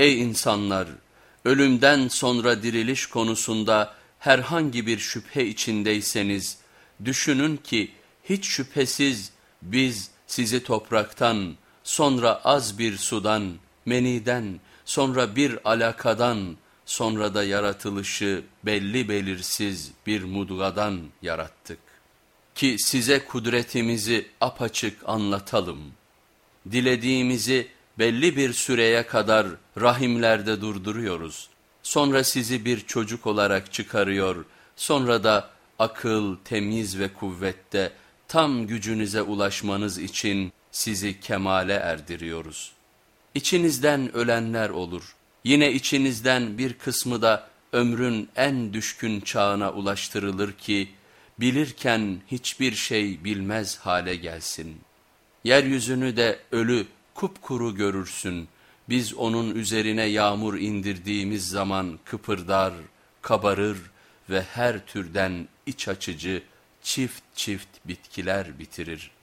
Ey insanlar! Ölümden sonra diriliş konusunda herhangi bir şüphe içindeyseniz, düşünün ki hiç şüphesiz biz sizi topraktan, sonra az bir sudan, meniden, sonra bir alakadan, sonra da yaratılışı belli belirsiz bir mudgadan yarattık. Ki size kudretimizi apaçık anlatalım. Dilediğimizi belli bir süreye kadar rahimlerde durduruyoruz. Sonra sizi bir çocuk olarak çıkarıyor, sonra da akıl, temiz ve kuvvette tam gücünüze ulaşmanız için sizi kemale erdiriyoruz. İçinizden ölenler olur. Yine içinizden bir kısmı da ömrün en düşkün çağına ulaştırılır ki, bilirken hiçbir şey bilmez hale gelsin. Yeryüzünü de ölü, kupkuru görürsün. Biz onun üzerine yağmur indirdiğimiz zaman kıpırdar, kabarır ve her türden iç açıcı çift çift bitkiler bitirir.''